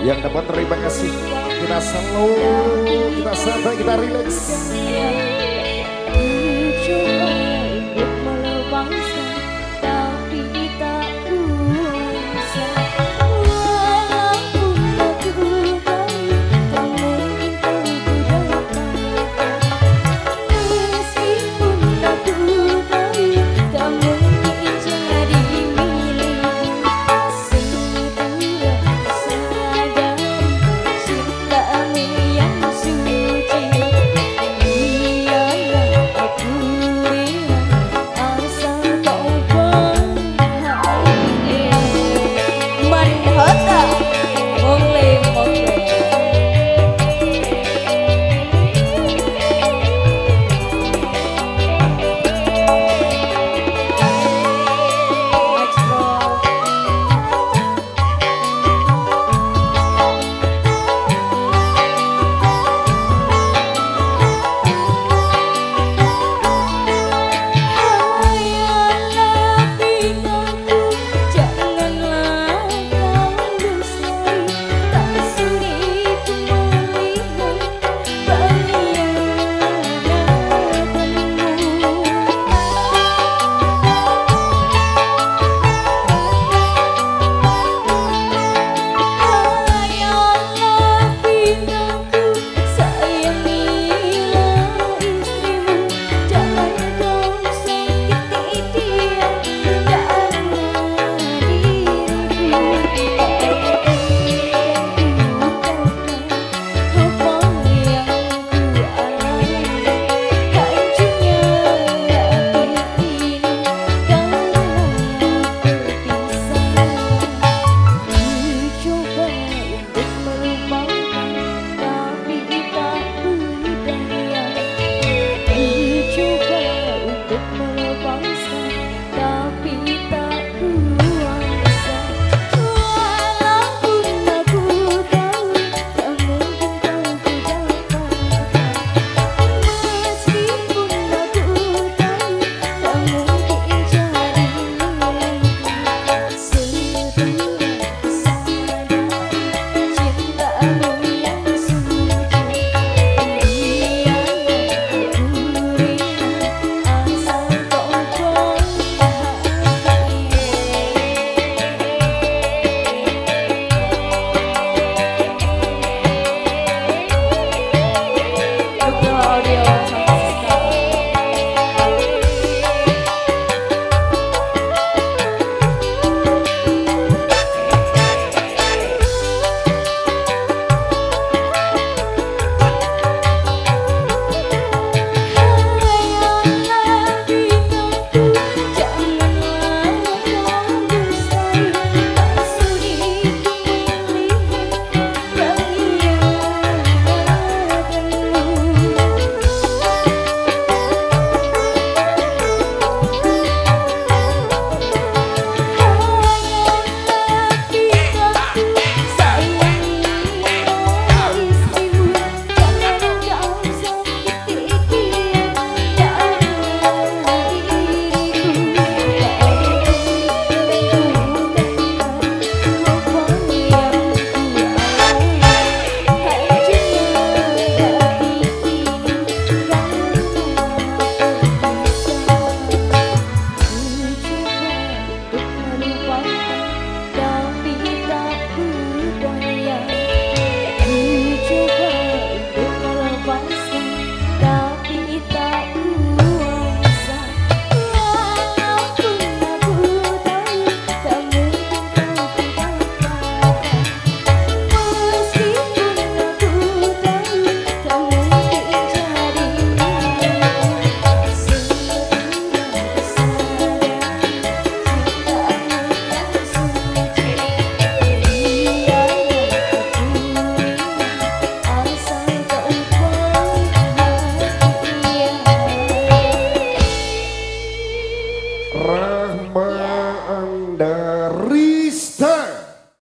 Yang dapat terima kasih. Kita slow, kita santai, kita relax.